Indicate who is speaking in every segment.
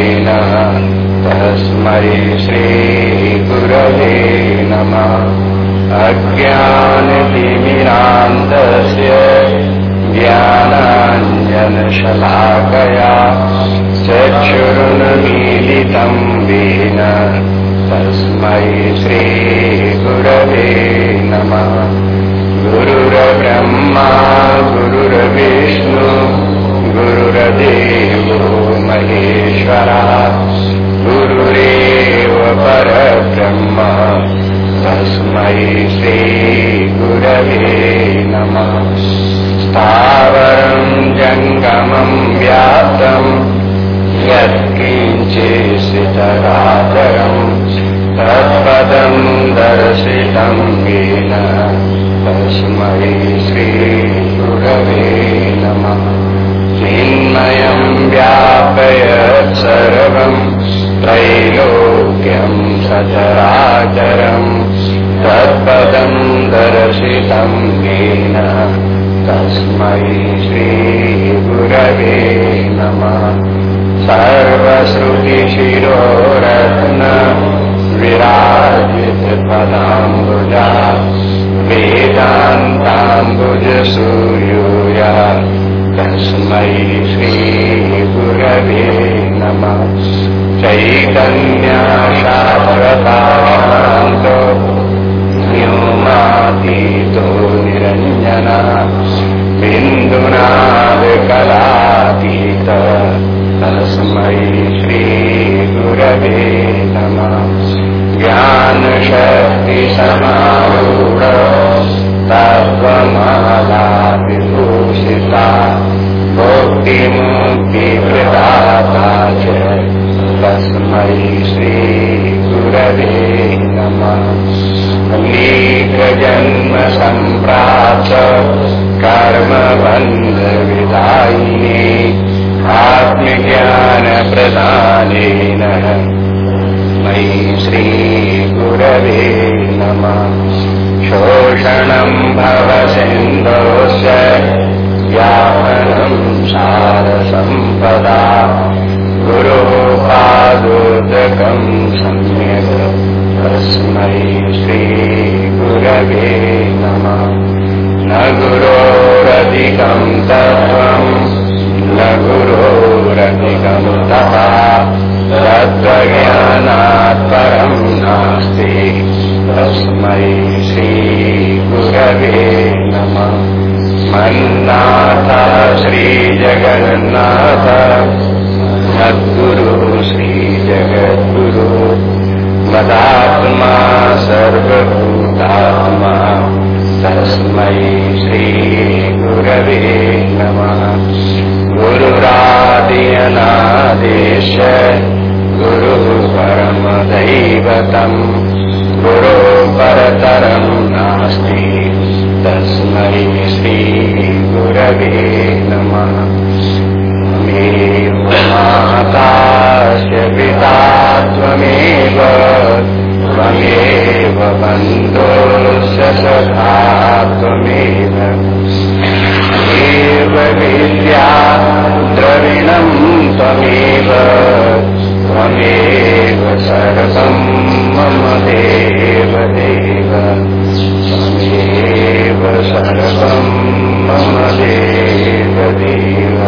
Speaker 1: येन तस्मै श्रीगुरवे नमः। अज्ञानतिमिरान्तस्य ज्ञानाञ्जनशलाकया चक्षुरुन्मीलितम् येन तस्मै श्रीगुरवे नमः। गुरुर्ब्रह्मा गुरुर्विष्णु गुरुर्देवो महेश्वरा, गुरुरेव परब्रह्म, तस्मै श्रीगुरवे नमः। स्थावरम् जङ्गमम् व्याप्तम् यत्किञ्चितराचरम् तत्पदम् दर्शितम् येन। तस्मै श्रीगुरवे नमः। चिन्मयम् व्यापयत् सर्वम् त्रैलोक्यम् सचराचरम् तत्पदम् दर्शितम् येन तस्मै श्रीगुरवे नमः। सर्वश्रुतिशिरोरत्न विराजितपदाम्बुजा वेदान्ताम्बुजसूर्योया तस्मै श्रीगुरवे नमः। चैतन्याशाश्वतान्तो व्योमातीतो निरञ्जना बिन्दुनादिकलातीत तस्मै नमः। ज्ञानशक्तिसमारूढ तत्त्वमालाविभूषिता भोक्तिमुक्तिप्रदाता च। तस्मै श्रीगुरवे नमः। अनेकजन्मसम्प्राप्त कर्मबन्धविदायिने आत्मज्ञानप्रदानेन मयि श्रीगुरवे नमः। शोषणम् भवसिन्धोस्य व्यापनम् सारसम्पदा। गुरोपादोदकम् सम्यक्। तस्मै श्रीगुरवे नमः। न गुरोरधिकम् तत्त्वम् न गुरोरधिकम् तथा तत्त्वज्ञानात् परम् नास्ति मन्नाथ श्रीजगन्नाथ। सद्गुरु श्रीजगद्गुरु। मदात्मा सर्वभूतात्मा। तस्मै श्रीगुरवे नमः। गुरुरादियनादेश। गुरुः परमदैवतम्। गुरो परतरम् नास्ति। तस्मै श्रीगुरवे नमः त्वमेव मातास्य पिता त्वमेव त्वमेव बन्धोस्य विद्या द्रविणम् त्वमेव त्वमेव सर्वम् मम देव देव त्वमेव सर्वम् मम देव देव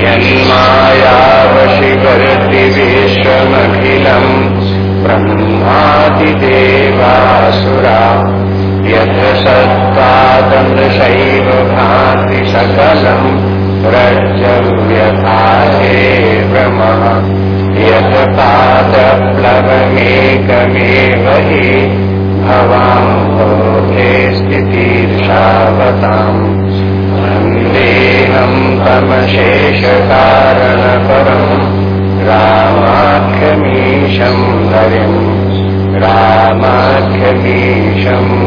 Speaker 1: यन्मायावशिकरति विश्वमखिलम् ब्रह्मादिदेवासुरा सत्त्वादमृशैव भाति सकलम् रज्जव्यथा हे भ्रमः यत् पादप्लवमेक क्षणमेव हि भवाम्भोगे स्थितिर्षावताम् वन्देऽहम् तमशेषकारणपरम् रामाख्यमीशम् हरिम् रामाख्यमीशम्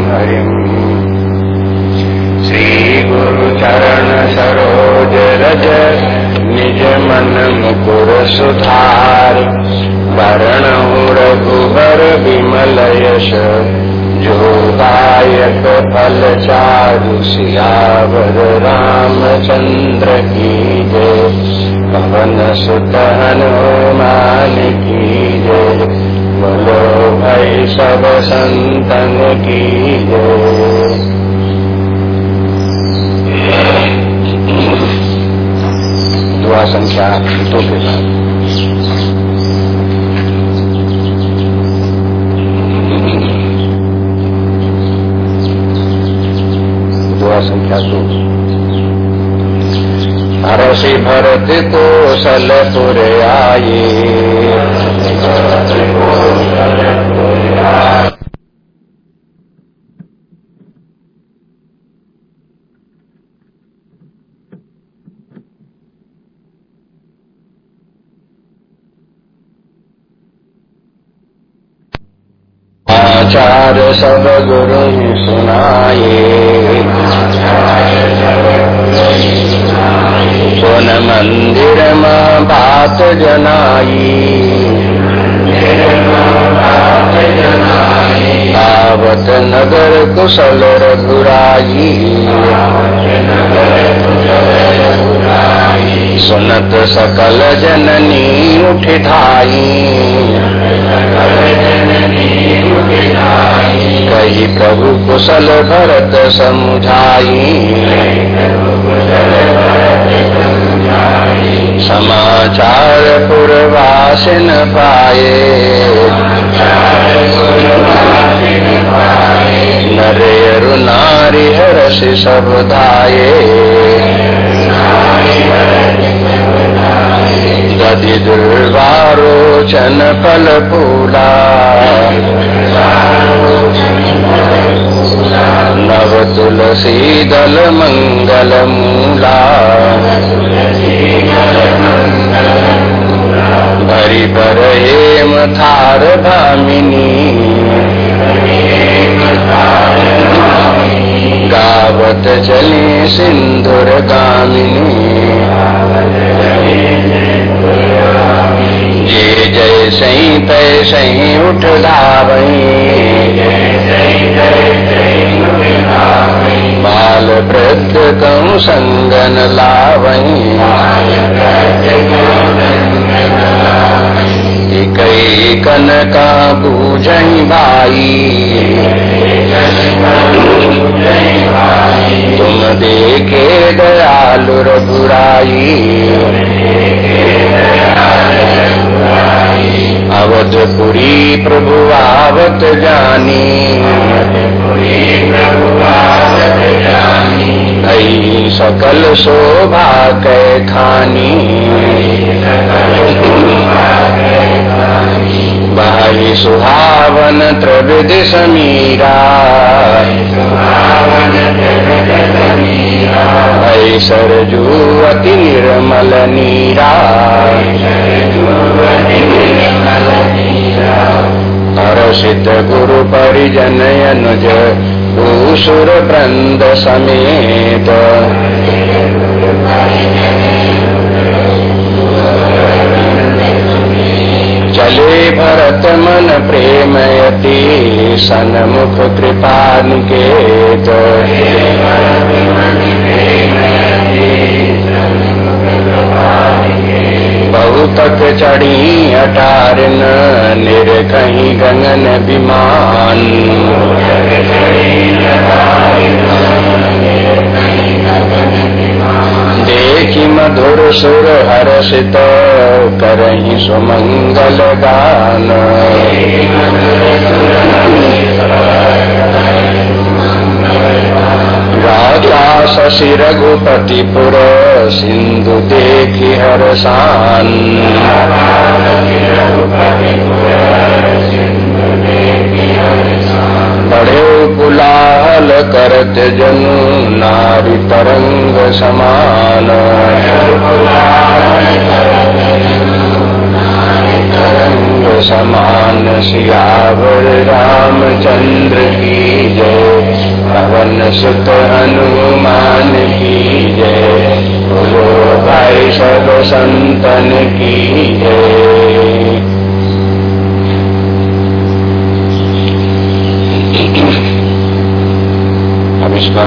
Speaker 1: हरिम् श्रीगुरुचरण सरोज रज निज रघुबर विमल यश जोदायक फल चारु सियावर रामचंद्र की जय। पवन सुत हनुमान की जय, बोलो भाई सब संतन की जय। दुआ संख्या दो के बाद। दुआ संख्या दो। हरषि भरत कोसलपुर आए। आचार सब गुरु सुनाए सोन मंदिर माँ बात जनाई आवत नगर कुशल रघुराई सुनत सकल जननी उठ ठाई कही प्रभु कुशल भरत समुझाई। समाचार पुरवासिन पाए। नरेरु नारी हर्ष सब धाये दधि दुर्वारोचन फल फूला नव तुलसी दल मंगल मूला भरी पर हेम थार भामिनी। गावत चली सिंधुर गामिनी। जे जय सही तै सही उठ धावई। बाल वृद्ध कऊ संगन लावई। कई कन का बूझई भाई। तुम देखे दयालु रघुराई। अवधपुरी प्रभु आवत जानी। भई सकल शोभा कै खानी भाई सुहावन त्रिविधि समीरा। भई सरजू निर्मल नीरा। हर्षित गुरु परिजन अनुज भूसुर वृंद समेत। चले भरत मन प्रेमयति सन्मुख कृपा निकेत। बहुतक चढ़ी अटारन निर कहीं गगन विमान। देखी मधुर सुर हर्षित करही सुमंगल गान राजा शशि रघुपतिपुर सिंधु देखी हरसान। बड़े गुलाब करत जनु नारी तरंग समान। तरंग समान सियावर रामचंद्र की जय। पवन सुत हनुमान की जय। बोलो भाई सब संतन की जय।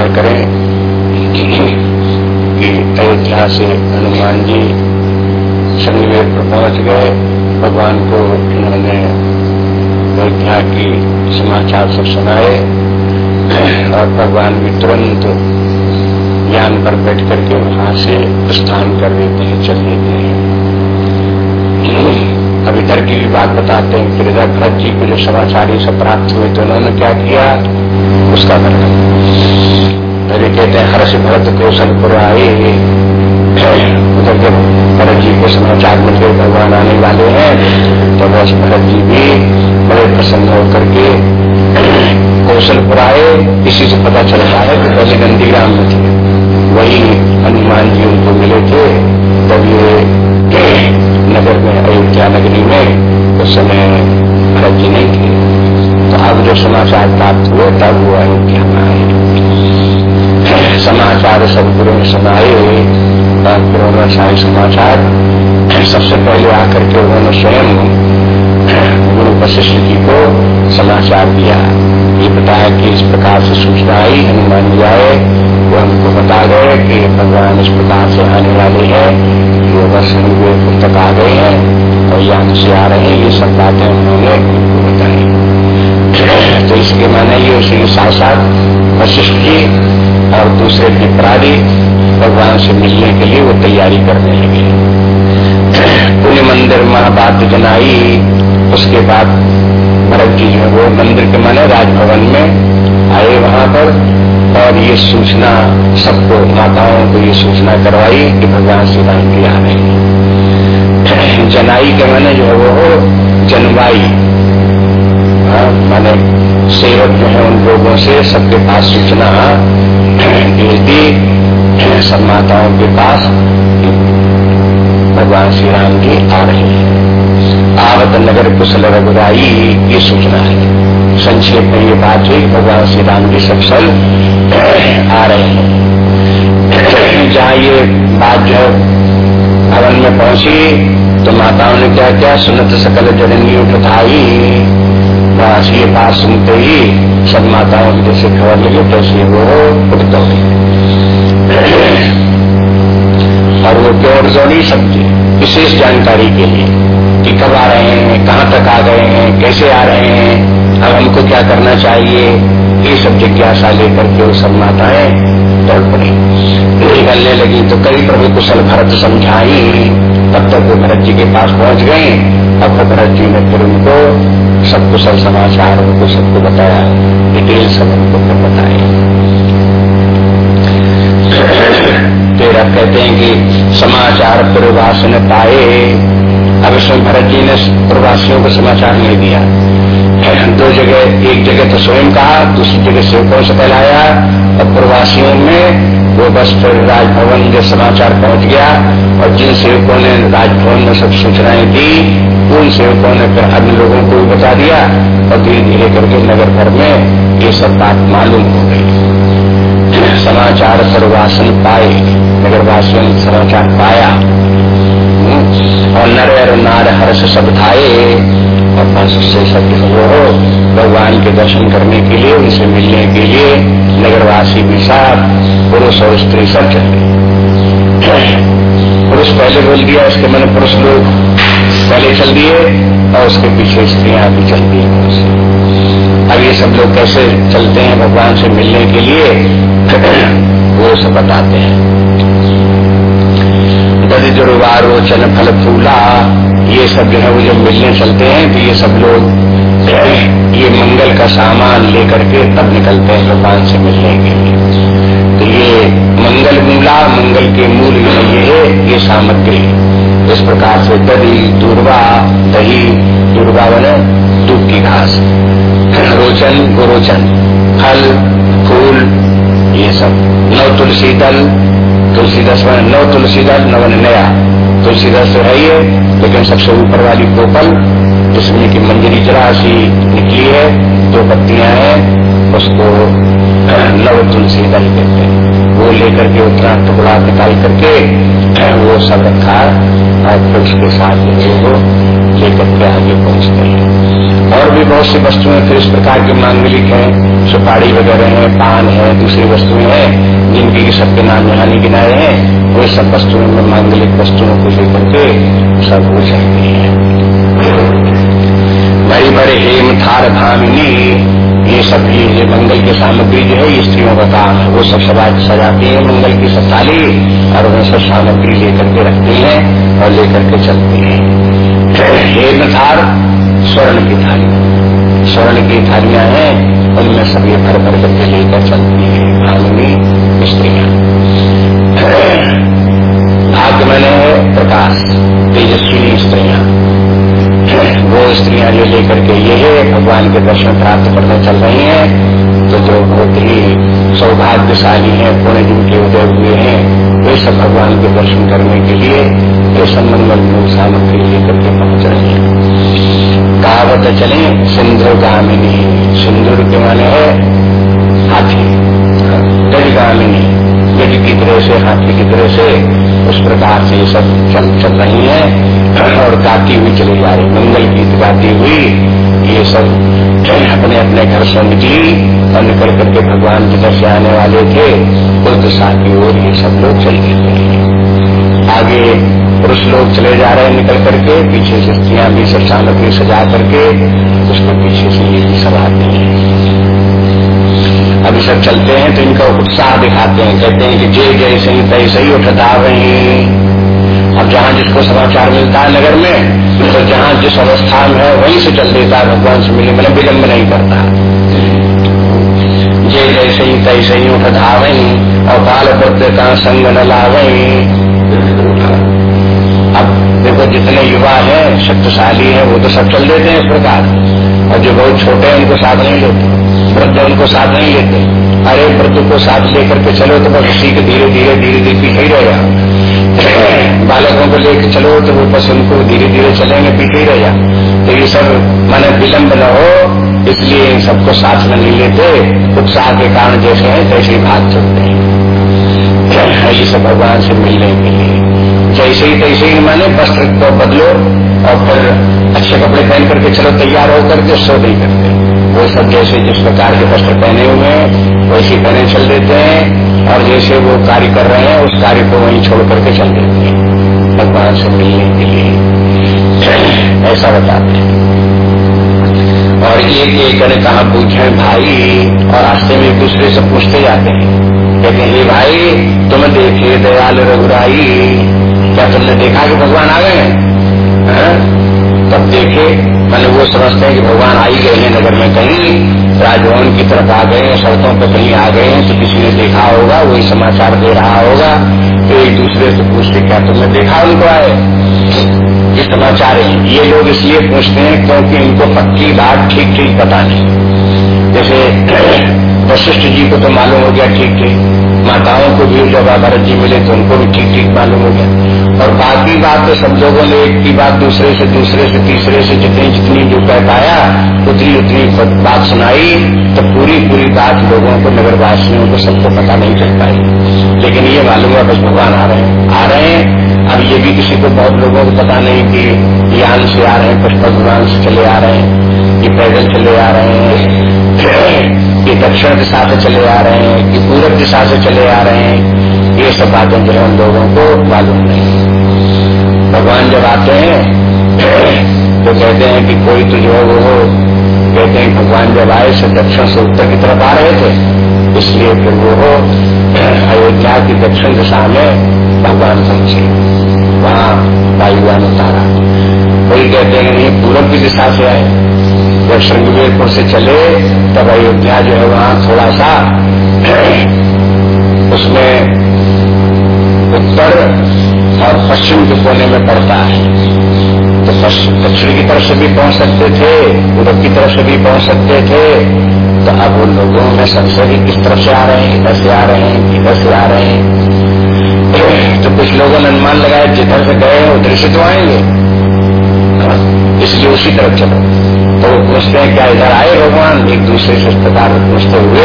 Speaker 1: स्मरण करें कि अयोध्या से हनुमान जी संगवेद पर पहुँच गए। भगवान को इन्होंने अयोध्या की समाचार सब सुनाए और भगवान भी तुरंत ज्ञान पर बैठ करके वहाँ से प्रस्थान कर देते हैं, चल देते हैं। अब इधर की भी बात बताते हैं कि इधर भरत जी को जो समाचार, ये सब प्राप्त हुए तो उन्होंने क्या किया? उसका वर्णन पहले कहते हैं हर्ष भरत आए उधर जब भरत जी को समाचार मिल गए भगवान आने वाले हैं। तो बस भरत जी भी बड़े प्रसन्न होकर के कौशलपुर आए। इसी से पता चलता है कि पहले नंदीग्राम में थे। वही हनुमान जी उनको मिले थे। तब ये नगर में, अयोध्या नगरी में उस समय भरत जी नहीं थे। अब जो समाचार प्राप्त हुए तब वो अयोध्या में आए समाचार सब गुरु में सुनाए फिर सारे समाचार सबसे पहले आकर के उन्होंने स्वयं गुरु वशिष्ठ जी को समाचार दिया ये बताया कि इस प्रकार से सूचना आई हनुमान जी आए, वो हमको बता गए कि भगवान इस प्रकार से आने वाले हैं वो बस हुए पुस्तक आ गए हैं और यहाँ से आ रहे हैं ये सब बातें उन्होंने बताई तो इसके माने ये उसी साथ वशिष्ठ जी और दूसरे विपराधी भगवान से मिलने के लिए वो तैयारी करने लगे। पुण्य मंदिर महाबात जनाई उसके बाद भरत जी जो वो मंदिर के माने राजभवन में आए, वहाँ पर और ये सूचना सबको माताओं को ये सूचना करवाई कि भगवान श्री राम की आ रहे जनाई के माने जो है वो जनवाई माने सेवक जो है उन लोगों से सबके पास सूचना भेज दी, सब माताओं के पास भगवान श्री राम जी आ रहे हैं। आवत नगर कुशल रघुराई, ये सूचना है। संक्षेप में ये बात हुई, भगवान श्री राम जी सब सफल आ रहे हैं। जहाँ ये बात जो भवन में पहुँची तो माताओं ने क्या क्या सुनत सकल जननी उठाई बस ये बात सुनते ही सब माताओं की जैसे खबर लगे तैसे वो उठ दौड़ी और वो क्यों जो नहीं सकते विशेष जानकारी के लिए कि कब आ रहे हैं, कहाँ तक आ गए हैं, कैसे आ रहे हैं अब हमको क्या करना चाहिए ये सब जिज्ञासा लेकर के वो सब माताएँ दौड़ पड़ी। निकलने लगी तो कई प्रभु कुशल भरत समझाई। तब तक वो भरत जी के पास पहुँच गए। अब तो भरत जी ने फिर उनको सब कुशल समाचार उनको सबको बताया। डिटेल सब उनको फिर बताए। फिर अब कहते हैं कि समाचार पूर्वास ने पाए। अब इसमें भरत जी ने प्रवासियों को समाचार नहीं दिया। दो जगह, एक जगह तो स्वयं कहा, दूसरी जगह सेवकों से फैलाया और प्रवासियों में वो बस फिर राजभवन जो समाचार पहुँच गया और जिन सेवकों ने राजभवन में सब सूचनाएँ दी, उन सेवकों ने फिर अन्य लोगों को भी बता दिया और धीरे धीरे करके नगर भर में ये सब बात मालूम हो गई समाचार सर्वासन पाए, नगरवासियों ने समाचार पाया। और नर नार हर्ष सब थाए बस उससे सब वो हो। भगवान के दर्शन करने के लिए, उनसे मिलने के लिए, नगरवासी भी साथ, पुरुष और स्त्री सब चले। पुरुष पहले बोल दिया इसके मैंने पुरुष लोग पहले चल दिए, और उसके पीछे स्त्रियाँ भी चलती हैं अब ये सब लोग कैसे चलते हैं भगवान से मिलने के लिए? वो सब बताते हैं। दधि दुर्वारो चल फल फूला ये सब जो है वो जब मिलने चलते हैं तो ये सब लोग ये मंगल का सामान लेकर के तब निकलते हैं भगवान से मिलने के लिए। तो ये मंगल मूला, मंगल के मूल में ये है, ये सामग्री। इस प्रकार से दही, दूरवा दही, दूरवा बने, दूध की घास, रोचन, गुरोचन, फल, फूल, ये सब। नव तुलसी दल, तुलसी दस नव तुलसी दल नवन नया। तुलसी दस तो है ये लेकिन सबसे ऊपर वाली गोपल जिसमें की मंजरी जरा सी निकली है दो पत्तियाँ हैं उसको नव तुलसी दल कहते हैं वो लेकर के उतना टुकड़ा निकाल करके, वो सब रखा और फिर उसके साथ वो लेकर के आगे पहुँचते हैं। और भी बहुत सी वस्तुएँ फिर इस प्रकार की मांगलिक हैं, सुपारी वगैरह है, पान है, दूसरी वस्तुएँ हैं, जिनकी की सबके नाम यहाँ गिनाए हैं, वो सब वस्तुओं में मांगलिक वस्तुओं को लेकर के सब हो जाती है। बड़ी बड़े हेम थार धामिनी ये सब ये मंगल की सामग्री जो है स्त्रियों का काम है। वो सब सजा सजाती है, मंगल की सब थाली और वो सब सामग्री लेकर के रखती है और लेकर के चलती है। हेम थार स्वर्ण की थाली। स्वर्ण की थालियाँ हैं, उनमें सब ये भर भर करके लेकर चलती है भागनी स्त्रियाँ। भाग्य मैंने प्रकाश तेजस्वी स्त्रियाँ। वो स्त्रियाँ जो लेकर के ये भगवान के दर्शन प्राप्त करने चल रही हैं। तो जो बहुत ही सौभाग्यशाली हैं पुण्य जिनके उदय हुए हैं, वे सब भगवान के दर्शन करने के लिए ये सब मंगल मूल सामग्री लेकर के पहुँच रहे हैं। कहावत चले, सिंधु गामिनी, सिंदूर के माने है हाथी गज गामिनी। गज की तरह से, हाथी की तरह से उस प्रकार से ये सब चल चल रही है। और गाती हुई चली जा रही मंगल गीत गाती हुई ये सब अपने अपने घर से निकली। और निकल करके भगवान की तरफ़ से आने वाले थे। उस दिशा की ओर ये सब लोग चल गए आगे पुरुष लोग चले जा रहे हैं निकल करके। पीछे से स्त्रियाँ भी सब सामग्री सजा करके, उसके पीछे से ये भी सब आते हैं। सब चलते हैं तो इनका उत्साह दिखाते हैं, कहते हैं कि जय जय सही तैसे ही उठता वही अब जहाँ जिसको समाचार मिलता है नगर में तो जहाँ जिस अवस्था में है, वहीं से चल देता है, भगवान से मिले मतलब विलम्ब नहीं करता। जय जय सही तैसे ही उठता वही और बाल बुद्ध का संग न लावही अब देखो, जितने युवा हैं, शक्तिशाली हैं, वो तो सब चल देते हैं इस प्रकार। और जो बहुत छोटे हैं, उनको साथ नहीं लेते वृद्ध उनको साथ नहीं लेते। अरे वृद्ध को साथ लेकर के चलो तो बस उसी के धीरे धीरे धीरे धीरे पीछे ही रह रहेगा बालकों को लेकर चलो तो वो बस उनको धीरे धीरे चलेंगे पीछे ही रहेगा तो ये सब माने विलम्ब न हो, इसलिए इन सबको साथ में नहीं लेते। उत्साह के कारण जैसे है, तैसे ही भाग चलते हैं। ये सब भगवान से मिलने के लिए। जैसे ही तैसे ही माने वस्त्र को बदलो और फिर अच्छे कपड़े पहन करके चलो, तैयार होकर के सो नहीं करते वो सब जैसे जिस प्रकार के वस्त्र पहने हुए हैं, वैसे पहने चल देते हैं, और जैसे वो कार्य कर रहे हैं, उस कार्य को वहीं छोड़ करके चल देते हैं। भगवान से मिलने के लिए। ऐसा बताते हैं। और एक एक ने कहा, पूछे भाई, और रास्ते में एक दूसरे से पूछते जाते हैं। कहते हैं भाई, तुम देखे दयाल रघुराई, क्या तुमने देखा कि भगवान आ गए हैं? तब देखे, मैंने वो समझते हैं कि भगवान आ ही गए हैं नगर में कहीं। राजभवन की तरफ़ आ गए हैं सड़कों पर कहीं आ गए हैं तो किसी ने देखा होगा, वही समाचार दे रहा होगा। तो एक दूसरे से पूछते, क्या तुमने देखा उनको आए? ये समाचार है। ये लोग इसलिए पूछते हैं क्योंकि इनको पक्की बात ठीक ठीक पता नहीं। जैसे वशिष्ठ जी को तो मालूम हो गया ठीक ठीक माताओं को भी जब भरत जी मिले तो उनको भी ठीक ठीक मालूम हो गया। और बाकी बात तो सब लोगों ने एक की बात दूसरे से दूसरे से, तीसरे से जितनी जितनी जो कह पाया, उतनी उतनी बात सुनाई तो पूरी पूरी बात लोगों को, नगरवासियों को सबको पता नहीं चल पाई। लेकिन ये मालूम है बस भगवान आ रहे हैं। आ रहे हैं। अब ये भी किसी को बहुत लोगों को पता नहीं कि यान से आ रहे हैं, पुष्पक विमान से चले आ रहे हैं। ये पैदल चले आ रहे हैं, कि दक्षिण दिशा से चले आ रहे हैं, कि पूरब दिशा से चले आ रहे हैं, ये सब बातें जो है उन लोगों को मालूम नहीं। भगवान जब आते हैं तो कहते हैं कि कोई तो जो वो, कहते हैं भगवान जब आए, से दक्षिण से उत्तर की तरफ़ आ रहे थे, इसलिए फिर वो हो, अयोध्या की दक्षिण दिशा में भगवान पहुँचे। वहाँ वायुवान उतारा। कोई कहते हैं नहीं पूर्व की दिशा से आए। जब श्रृंगवेरपुर से चले तब अयोध्या जो है वहाँ थोड़ा सा उसमें उत्तर और पश्चिम के कोने में पड़ता है। तो दक्षिण की तरफ़ से भी पहुँच सकते थे पूर्व की तरफ़ से भी पहुँच सकते थे। तो अब उन लोगों में भी किस तरफ़ से आ रहे हैं? इधर से आ रहे हैं इधर से आ रहे हैं। तो कुछ लोगों ने अनुमान लगाया जिधर से गए उधर से तो आएँगे। हाँ, इसलिए उसी तरफ़ चलो। तो वो पूछते हैं क्या इधर आए भगवान। एक दूसरे से इस प्रकार पूछते हुए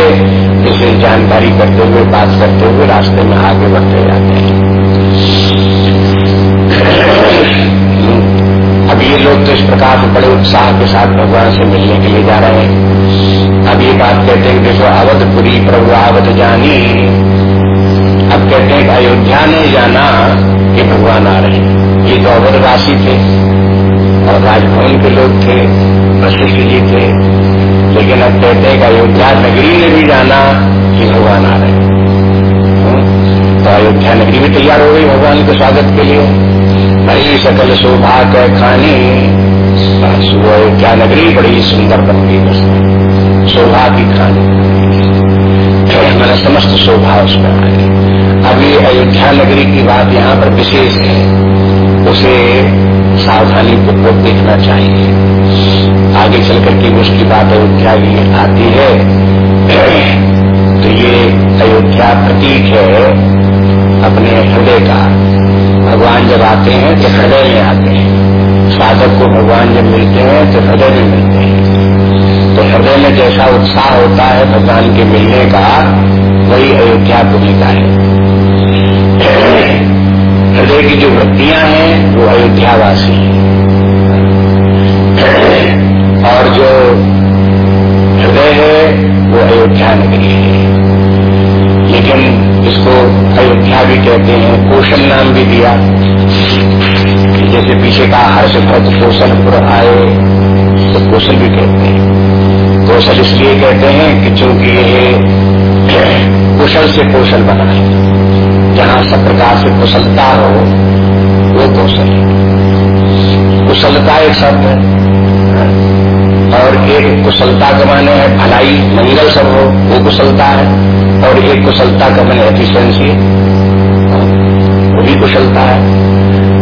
Speaker 1: दूसरे जानकारी करते हुए, बात करते हुए रास्ते में आगे बढ़ते जाते हैं। अब ये लोग तो इस प्रकार से बड़े उत्साह के साथ भगवान से मिलने के लिए जा रहे हैं। अब ये बात कहते हैं देखो अवधपुरी प्रभु, अवध जानी। अब कहते हैं अयोध्या ने जाना कि भगवान आ रहे हैं। ये तो अवध राशि थे और राजभवन के लोग थे। वशिष्ठ जी थे। लेकिन अब कहते हैं कि अयोध्या नगरी ने भी जाना कि भगवान आ रहे हैं। तो अयोध्या नगरी भी तैयार हो गई भगवान के स्वागत के लिए। भाई सकल शोभा के खानी। अयोध्या नगरी बड़ी सुंदर बन गई उसमें शोभा की खानी। मैंने समस्त शोभा उसमें आई अब ये अयोध्या नगरी की बात यहाँ पर विशेष है। उसे सावधानी पूर्वक देखना चाहिए। आगे चल करके उसकी बात अयोध्या की आती है। तो ये अयोध्या प्रतीक है अपने हृदय का। भगवान जब आते हैं तो हृदय में आते हैं। साधक को भगवान जब मिलते हैं तो हृदय में मिलते हैं। तो हृदय में जैसा उत्साह होता है भगवान के मिलने का, वही अयोध्या पुण्य का है। हृदय की जो वृत्तियाँ हैं, वो अयोध्यावासी हैं। अयोध्या नगरी है। लेकिन इसको अयोध्या भी कहते हैं कौशल नाम भी दिया। जैसे पीछे का हर्ष भक्त कौशलपुर आए तो कौशल भी कहते हैं। कौशल इसलिए कहते हैं कि चूँकि ये कुशल से कौशल बना है, जहाँ सब प्रकार से कुशलता हो, वो कौशल है। कुशलता एक शब्द है और एक कुशलता का माने है, भलाई, मंगल सब हो, वो कुशलता है। और एक कुशलता का माने एफिशिएंसी वो भी कुशलता है।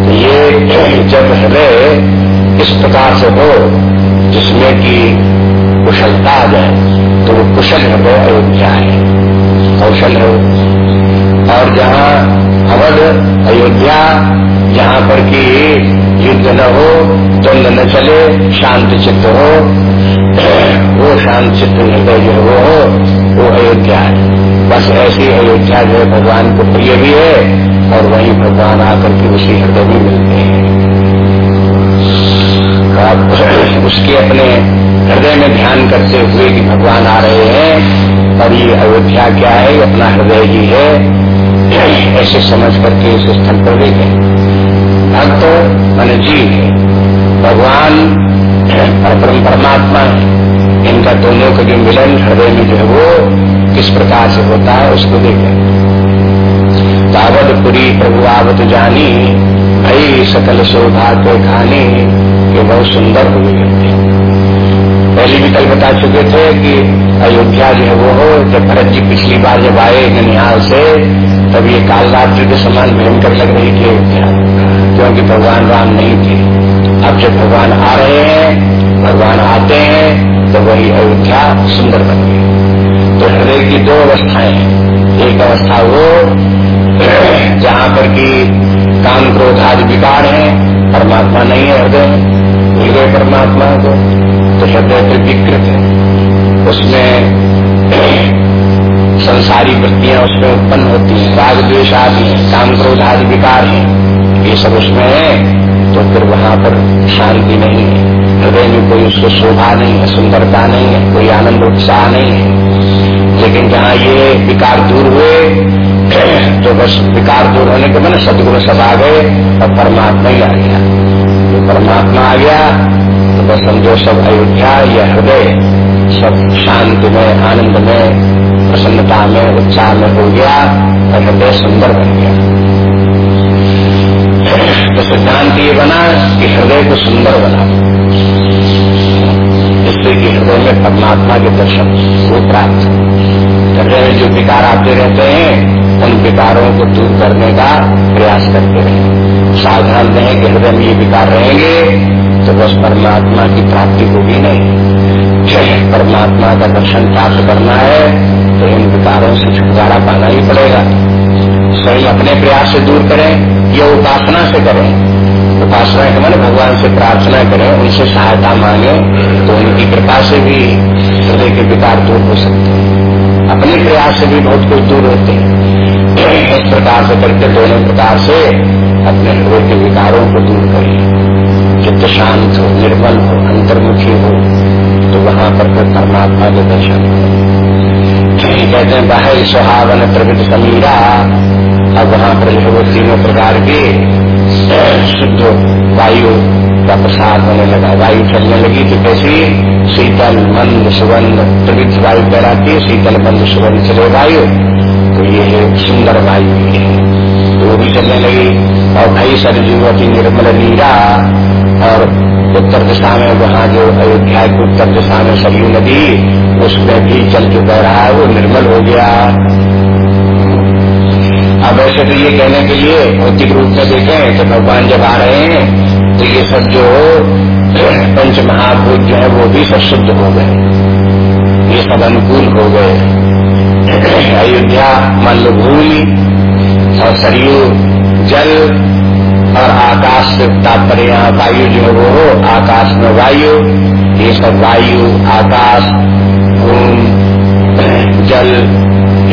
Speaker 1: तो ये जब हृदय इस प्रकार से हो, जिसमें कि कुशलता आ जाए तो वो कुशल हृदय अयोध्या है। कौशल है और जहाँ अवध अयोध्या, जहाँ पर कि युद्ध न हो द्वंद न चले, शांत चित्त हो। वो शांत चित्त हृदय जो वो हो, वो अयोध्या है बस ऐसी अयोध्या जो है भगवान को प्रिय भी है और वही भगवान आकर के उसी हृदय में मिलते हैं। उसके अपने हृदय में ध्यान करते हुए कि भगवान आ रहे हैं और ये अयोध्या क्या है? अपना हृदय ही है। ऐसे समझ करके इस स्थल पर गए भक्त, मन जीव है भगवान परम परमात्मा है इनका दोनों का जो मिलन हृदय में जो है वो किस प्रकार से होता है, उसको देखें दावतपुरी प्रभु आवत जानी, भई सकल शोभा के खानी, ये बहुत सुंदर हो। गई पहले भी कल बता चुके थे कि अयोध्या जो है वो हो, जब भरत जी पिछली बार जब आए ननिहाल से, तब ये काल रात्रि के समान भयंकर लग रही थी अयोध्या। क्योंकि भगवान राम नहीं थे। अब जब भगवान आ रहे हैं, भगवान आते हैं तो वही अयोध्या सुंदर बन गई तो हृदय की दो अवस्थाएँ एक अवस्था वो, जहाँ पर की काम क्रोध आदि विकार है, परमात्मा नहीं है हृदय भूल गए परमात्मा को तो हृदय तो विकृत है। उसमें संसारी वृत्तियाँ उसमें उत्पन्न होती हैं। राग द्वेष आदि है, काम क्रोध आदि विकार है। ये सब उसमें है तो फिर वहाँ पर शांति नहीं है। हृदय में कोई उसको शोभा नहीं है, सुंदरता नहीं है, कोई आनंद उत्साह नहीं है। लेकिन जहाँ ये विकार दूर हुए तो बस विकार दूर होने के मैंने सदगुण सब आ गए और परमात्मा ही आ गया। जो परमात्मा आ गया तो बस समझो सब अयोध्या या हृदय, सब शांति में, आनंद में, प्रसन्नता में, उत्साह में हो गया और हृदय सुंदर बन गया। तो सिद्धांत ये बना कि हृदय को सुंदर बना। जिससे कि हृदय में परमात्मा के दर्शन वो प्राप्त। हृदय में जो विकार आते रहते हैं, उन विकारों को दूर करने का प्रयास करते रहे सावधान रहें कि हृदय में ये विकार रहेंगे तो बस परमात्मा की प्राप्ति होगी नहीं। परमात्मा का दर्शन प्राप्त करना है तो इन विकारों से छुटकारा पाना ही पड़ेगा। स्वयं अपने प्रयास से दूर करें, या उपासना से करें। उपासना के मैंने भगवान से प्रार्थना करें, उनसे सहायता मांगे तो उनकी कृपा से भी हृदय के विकार दूर हो सकते हैं। अपने प्रयास से भी बहुत कुछ दूर होते हैं। इस प्रकार से करके दोनों प्रकार से अपने हृदय के विकारों को दूर करें। चित्त शांत हो, निर्मल हो, अंतर्मुखी हो तो वहाँ पर फिर परमात्मा के दर्शन कहते हैं बाह्य सुहावन प्रवृत समीरा अब वहाँ पर जो तीनों प्रकार के शुद्ध वायु का प्रसार होने लगा। वायु चलने लगी तो कैसी? शीतल, मंद, सुगंध, प्रवृत्त वायु कहलाती है। शीतल, मंद, सुगंध चले वायु। तो ये सुंदर वायु। वो भी चलने लगी। और भाई सर जीवती निर्मल नीरा और उत्तर दिशा में वहाँ जो अयोध्या की उत्तर दिशा में सरयू नदी, उसमें भी चल के बह रहा है। वो निर्मल हो गया। अब ऐसे तो ये कहने के लिए भौतिक रूप में देखें तो भगवान जब आ रहे हैं तो ये सब जो पंच महाभूत जो है, वो भी सब शुद्ध हो गए। ये सब अनुकूल हो गए। अयोध्या मान लो भूमि और सरयू जल और आकाश से तात्पर्य यहाँ वायु जो वो हो, आकाश में वायु, ये सब वायु, आकाश, भूम, जल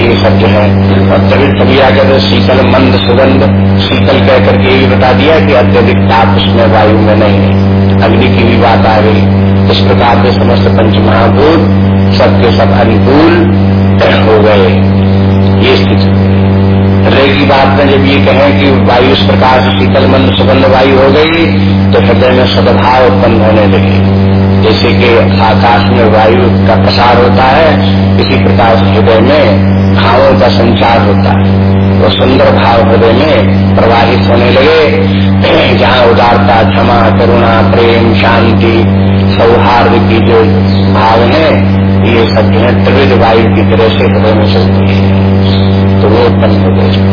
Speaker 1: ये सब जो है, और तभी तभी आगे तो शीतल मंद सुगंध, शीतल कह करके ये बता दिया कि अत्यधिक ताप उसमें, वायु में नहीं है। अग्नि की भी बात आ गई। इस प्रकार के समस्त पंच महाभूत सबके सब अनुकूल हो गए। ये स्थिति। की बात में जब ये कहें कि वायु इस प्रकार से शीतल मंद सुगंध वायु हो गई तो हृदय में सदभाव उत्पन्न होने लगे। जैसे कि आकाश में वायु का प्रसार होता है, इसी प्रकार हृदय में भावों का संचार होता है। वो तो सुंदर भाव हृदय में प्रवाहित होने लगे, जहाँ उदारता, क्षमा, करुणा, प्रेम, शांति, सौहार्द की जो भाव है, ये सब जो है त्रिविध वायु की तरह से हृदय में चलती है। तो वो उत्पन्न हो गए।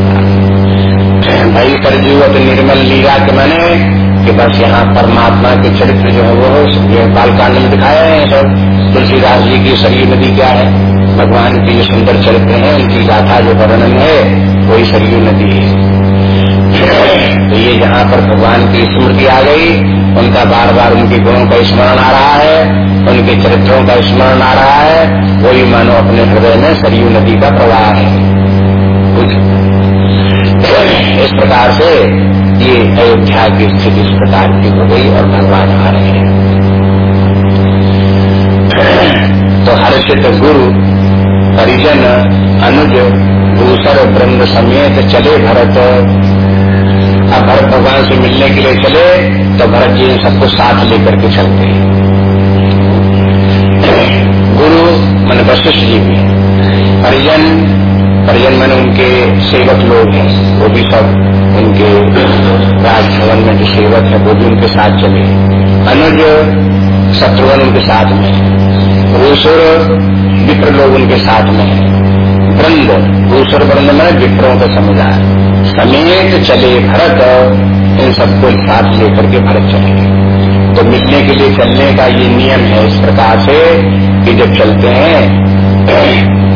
Speaker 1: भाई कर जीवत निर्मल लीला के मैंने कि बस यहाँ परमात्मा के चरित्र जो है वो बालकांड में दिखाया है सब। तुलसीदास जी की सरयू नदी क्या है? भगवान की जो सुंदर चरित्र है, उनकी गाथा जो वर्णन है, वही सरयू नदी है। तो ये जहाँ पर भगवान की स्मृति आ गई। उनका बार बार उनके गुणों का स्मरण आ रहा है, उनके चरित्रों का स्मरण आ रहा है। वही मानो अपने हृदय में सरयू नदी का प्रवाह है। इस प्रकार से ये अयोध्या की स्थिति इस प्रकार की हो गई और भगवान आ रहे हैं। तो हर्षित गुरु, परिजन, अनुज दूसर ब्रह्म समेत चले भरत। अब भरत भगवान से मिलने के लिए चले तो भरत जी सबको साथ लेकर के चलते हैं। गुरु, मन वशिष्ठ जी भी। परिजन परिजन मैंने उनके सेवक लोग हैं। वो भी सब उनके राजभवन में जो सेवक है, वो भी उनके साथ चले। अनुज शत्रुघ्न उनके साथ में रूसुर विप्र लोग उनके साथ में है। वृंद रूसुर वृंद में विप्रों का समुदाय। समेत चले भरत, इन सबको साथ लेकर के भरत चले तो मिलने के लिए चलने का ये नियम है इस प्रकार से कि जब चलते हैं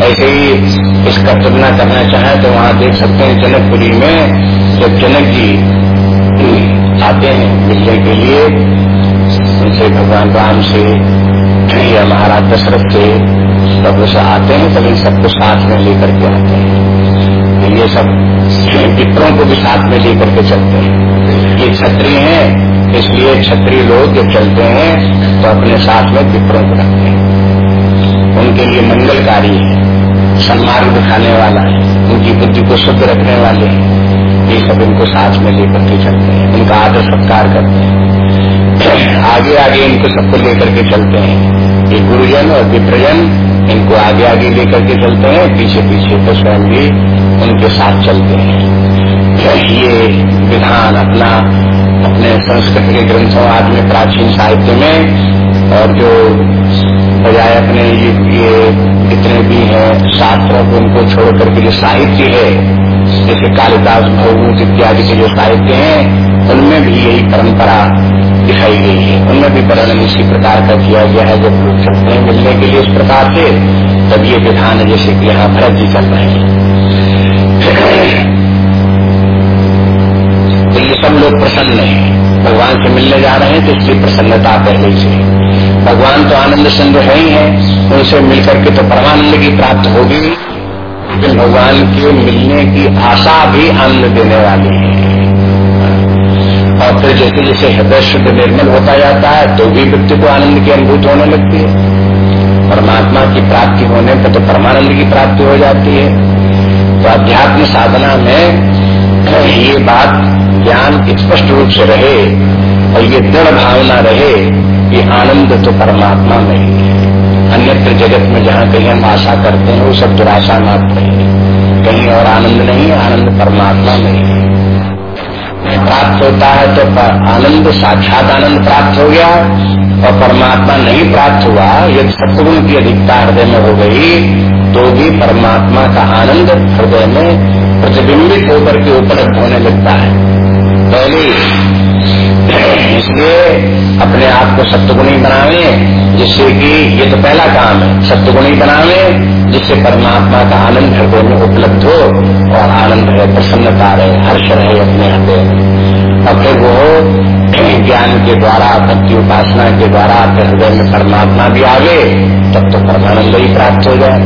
Speaker 1: ऐसे ही इसका तुलना करना चाहे तो वहाँ देख सकते हैं जनकपुरी में जब जनक जी आते हैं मिलने के लिए, उनसे भगवान राम से या महाराज दशरथ से तब उसे आते हैं, तभी सबको साथ में लेकर के आते हैं। ये सब विप्रों को भी साथ में लेकर के चलते हैं। ये क्षत्रिय हैं, इसलिए छत्री लोग जब चलते हैं तो अपने साथ में विप्रों को रखते हैं। उनके लिए मंगलकारी है। सम्मान दिखाने वाला है, उनकी बुद्धि को शुद्ध रखने वाले हैं। ये सब इनको साथ में लेकर के चलते हैं उनका आदर सत्कार करते हैं। आगे आगे इनको सबको लेकर के चलते हैं। ये गुरुजन और विप्रजन इनको आगे आगे लेकर के चलते हैं, पीछे पीछे तो स्वयं भी उनके साथ चलते हैं। ये विधान अपना, अपने संस्कृत के ग्रंथों आदि में प्राचीन साहित्य में और जो बजाय अपने ये, ये जितने भी हैं शास्त्रों उनको छोड़ करके जो साहित्य है जैसे कालिदास भवभूत इत्यादि के जो साहित्य हैं उनमें भी यही परंपरा दिखाई गई है। उनमें भी वर्णन इसी प्रकार का किया गया है जब लोग चलते हैं मिलने के लिए इस प्रकार से तब ये विधान है जैसे कि यहाँ भरत जी चल रहे हैं। तो ये सब लोग प्रसन्न हैं। भगवान से मिलने जा रहे हैं तो इसकी प्रसन्नता पहले से भगवान तो आनंद सिंधु है ही है, उनसे मिलकर के तो परमानंद की प्राप्त होगी। लेकिन भगवान के मिलने की आशा भी आनंद देने वाली है। और फिर जैसे जैसे हृदय शुद्ध निर्मल होता जाता है तो भी व्यक्ति को आनंद की अनुभूत होने लगती है। परमात्मा की प्राप्ति होने पर तो परमानंद की प्राप्ति हो जाती है। तो अध्यात्म साधना में ये बात ज्ञान स्पष्ट रूप से रहे और ये दृढ़ भावना रहे कि आनंद तो परमात्मा में ही है। अन्यत्र जगत में जहाँ कहीं हम आशा करते हैं, वो सब दुराशा मात्र है कहीं और आनंद नहीं, आनंद परमात्मा में ही है। प्राप्त होता है तो आनंद, साक्षात आनंद प्राप्त हो गया और परमात्मा नहीं प्राप्त हुआ यदि सत्गुण की अधिकता हृदय में हो गई तो भी परमात्मा का आनंद हृदय में प्रतिबिंबित होकर के उपलब्ध होने लगता है। पहले इसलिए अपने आप को सत्यगुणी बनावे, जिससे कि ये तो पहला काम है। सत्यगुणी बनावे, जिससे परमात्मा का आनंद हृदय में उपलब्ध हो और आनंद रहे प्रसन्नता रहे, हर्ष रहे अपने हृदय में। और फिर वो ज्ञान के द्वारा, भक्ति उपासना के द्वारा, अपने हृदय में परमात्मा भी आ गए तब तो परमानंद ही प्राप्त हो जाए।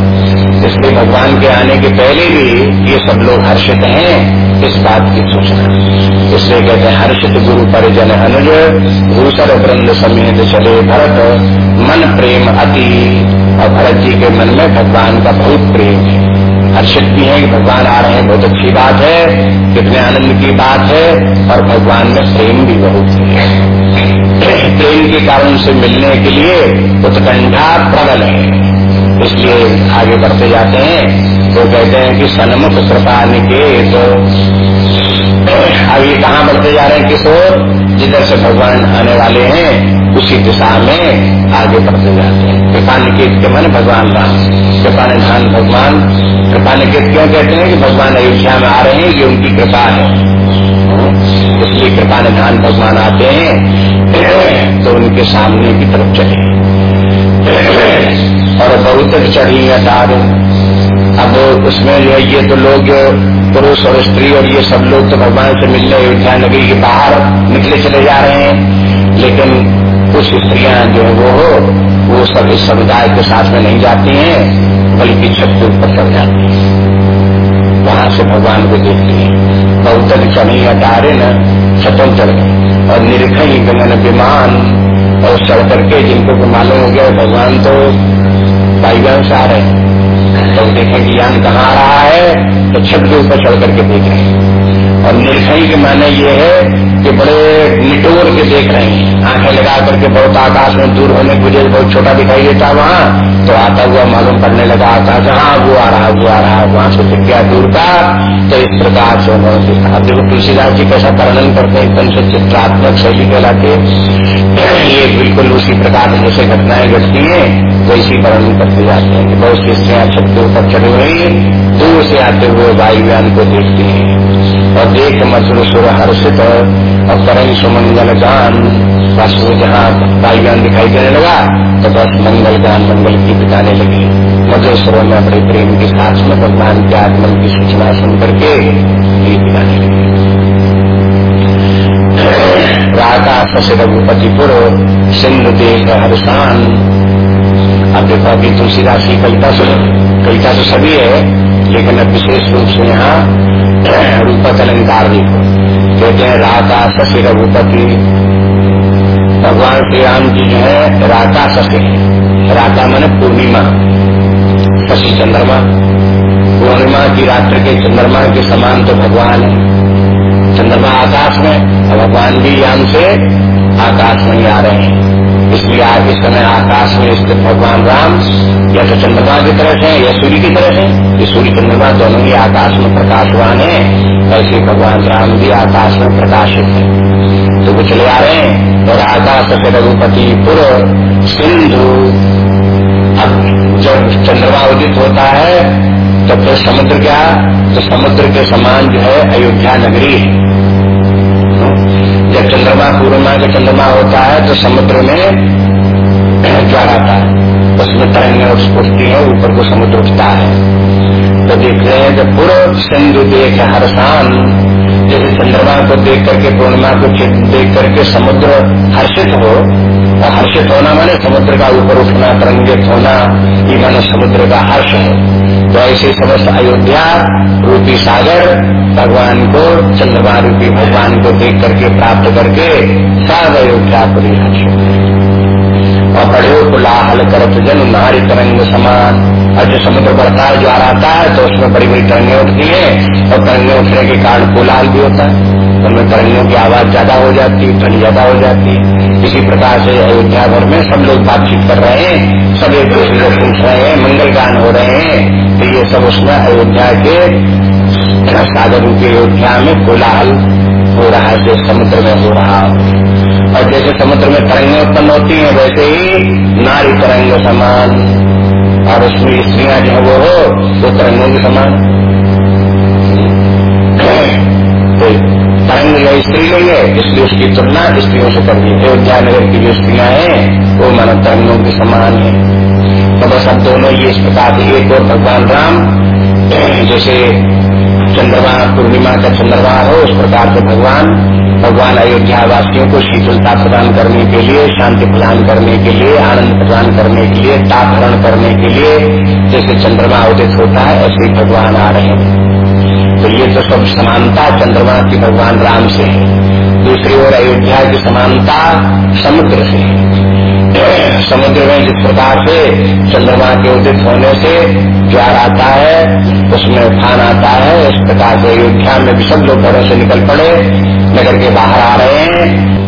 Speaker 1: इसलिए भगवान के आने के पहले भी ये सब लोग हर्षित हैं इस बात की सूचना। इसलिए कहते हैं, हर्षित गुरु परिजन अनुज भूसर वृंद समेत चले भरत, मन प्रेम अति। और भरत जी के मन में भगवान का बहुत प्रेम है। हर्षित भी है कि भगवान आ रहे हैं। बहुत अच्छी बात है। कितने आनंद की बात है। और भगवान में प्रेम भी बहुत है प्रेम के कारण से मिलने के लिए उत्कंठा प्रबल है। इसलिए आगे बढ़ते जाते हैं। तो कहते हैं कि सन्मुख कृपा निकेत अब ये कहाँ बढ़ते जा रहे हैं? किस ओर? जिधर से भगवान आने वाले हैं, उसी दिशा में आगे बढ़ते जाते हैं। कृपा निकेत के मन भगवान राम कृपा निधान भगवान। कृपा निकेत क्यों कहते हैं कि भगवान अयोध्या में आ रहे हैं? ये उनकी कृपा है। इसलिए कृपा निधान भगवान आते हैं तो उनके सामने की तरफ़ चले। और बहुत चढ़ी अटार अब उसमें जो है, ये तो लोग, पुरुष और स्त्री और ये सब लोग तो भगवान से मिलने अयोध्या नगरी के बाहर निकले चले जा रहे हैं। लेकिन कुछ स्त्रियाँ जो है, वो हो वो सब इस समुदाय के साथ में नहीं जाती हैं, बल्कि छत के ऊपर चढ़ जाती हैं। वहाँ से भगवान को देखती हैं। बहुत चढ़ी हटारे न, छतों चढ़ और निरखई गगन विमान और चढ़ करके जिनको मालूम हो गया, भगवान तो बाईगान से आ रहे हैं। तो देखें कि यान कहाँ आ रहा है तो छत के ऊपर चढ़ करके देख रहे हैं। और निर्भय के माने ये है कि बड़े निटोर के देख रहे हैं। आँखें लगा करके बहुत आकाश में दूर होने की वजह बहुत छोटा दिखाई देता वहाँ तो आता हुआ मालूम पड़ने लगा आकाश हाँ वो आ रहा, वो आ रहा, वहाँ से दिख गया दूर का। तो इस प्रकार से उन्होंने देखा देखो तुलसीदास जी कैसा वर्णन करते हैं, एकदम से चित्रात्मक शैली कहलाते ये बिल्कुल उसी प्रकार से जैसे घटनाएँ घटती हैं, वैसी वर्णन करते जाते हैं कि बहुत सी स्त्रियाँ छत के ऊपर चढ़ी हुई दूर से आते हुए वायुयान को देखती हैं। और देख मधुर सुर हर्षित और करें सुमंगल गान बस जहाँ वायुयान दिखाई देने लगा तो बस मंगल गान मंगल बिताने लगी मधुर सुरों में अपने प्रेम के साथ में भगवान के आगमन की सूचना सुन करके गीत गाने लगी राधा सस रघुपतिपुर सिंधु देश हरसान अब देखो अभी तुलसीदास की कविता सुनो कविता तो सभी है लेकिन अब विशेष रूप से यहाँ रूपक अलंकार देखो कहते हैं, राधा शशि रघुपति, भगवान श्री राम जी जो है, राधा शशि राधा मन पूर्णिमा शशि चंद्रमा। पूर्णिमा की रात्र के चंद्रमा के समान तो भगवान है। चंद्रमा आकाश में, और भगवान भी यान से आकाश में ही आ रहे हैं। इसलिए आज इस समय आकाश में स्थित भगवान राम, या तो चंद्रमा की तरह से या सूर्य की तरह से ये सूर्य, चंद्रमा दोनों ही आकाश में प्रकाशवान है। ऐसे भगवान राम भी आकाश में प्रकाशित है। तो वो चले आ रहे हैं, और आकाश से रघुपति पुर सिंधु। अब जब चंद्रमा उदित होता है तो फिर समुद्र क्या? तो समुद्र के समान जो है अयोध्या नगरी है। जब चंद्रमा पूर्णिमा का चंद्रमा होता है तो समुद्र में ज्वार आता है। उसमें तरंगे उठती है, ऊपर को समुद्र उठता है। तो देख रहे हैं, जब पूर्व सिंधु देख हरसान जैसे चंद्रमा को देख करके, पूर्णिमा को देख करके समुद्र हर्षित हो, और हर्षित होना माने समुद्र का ऊपर उठना, तरंगित होना, ये माने समुद्र का हर्ष है। तो ऐसे समस्त अयोध्या, रूपी सागर, भगवान को चंद्रमा रूपी भगवान को देख करके, प्राप्त करके सब अयोध्या पूरी हर्ष और बड़े कुलाहल करत जन, नारी तरंग समान। और जो समुद्र बढ़ता है ज्वार आता है तो उसमें बड़ी बड़ी तरंगे उठती है, और तरंगे उठने के कारण कोलाहल भी होता है। उनमें तरंगियों की आवाज़ ज़्यादा हो जाती है ठंड ज़्यादा हो जाती है। इसी प्रकार से अयोध्या भर में सब लोग बातचीत कर रहे हैं, सब एक दूसरे को पूछ रहे हैं मंगल गान हो रहे हैं। तो ये सब उसमें अयोध्या के सागर रूपी अयोध्या में कोलाहल हो रहा है, जो समुद्र में हो रहा और जैसे समुद्र में तरंगें उत्पन्न होती हैं, वैसे ही नारी तरंग समान। और उसमें स्त्रियाँ जो वो हो, वो तरंगों के समान। तरंग या स्त्री नहीं है इसलिए उसकी तुलना स्त्रियों से कर दी अयोध्या नगर की जो स्त्रियाँ हैं, वो मानव तरंगों के समान है। तो बस अब दोनों ये इस प्रकार एक और भगवान राम, जैसे चंद्रमा पूर्णिमा का चंद्रमा हो उस प्रकार से भगवान भगवान अयोध्या वासियों को शीतलता प्रदान करने के लिए, शांति प्रदान करने के लिए, आनंद प्रदान करने के लिए तापहरण करने के लिए, जैसे चंद्रमा उदित होता है, ऐसे ही भगवान आ रहे हैं। तो ये तो सब समानता चंद्रमा की भगवान राम से है। दूसरी ओर अयोध्या की समानता समुद्र से समुद्र में जिस प्रकार से चंद्रमा के उदित होने से प्यार आता है, उसमें उफान आता है, इस प्रकार से अयोध्या में भी सब लोग घरों से निकल पड़े, नगर के बाहर आ रहे हैं।